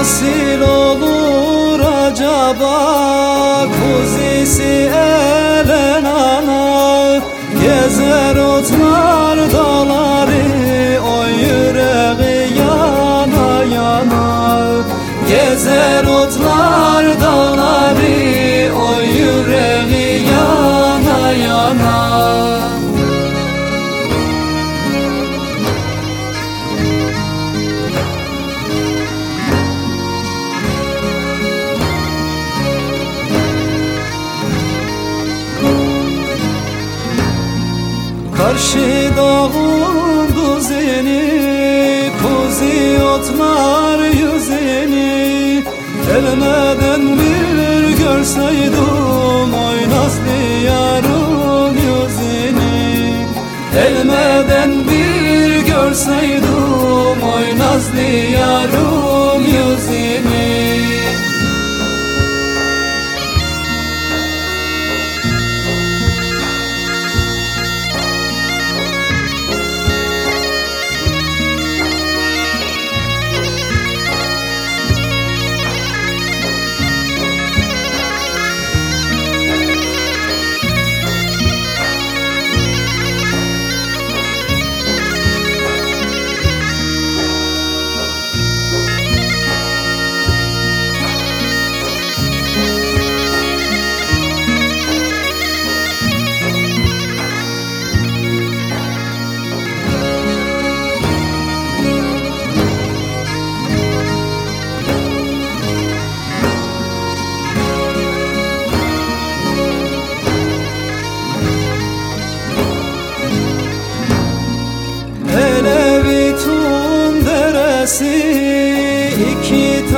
Nasıl olur acaba kuzisi elen Karşı dağın düzeni Kuzi otlar yüzeni. Elmeden bir görseydim Oy nazlı yarın yüzeni. Elmeden bir görseydim Oy nazlı Deresi iki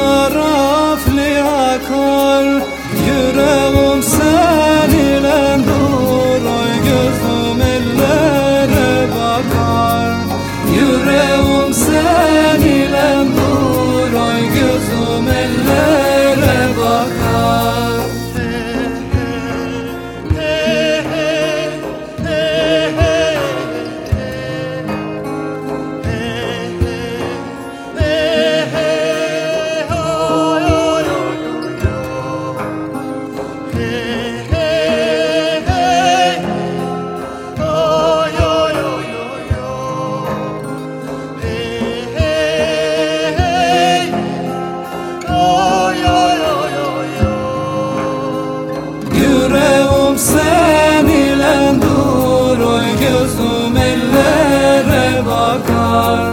heart.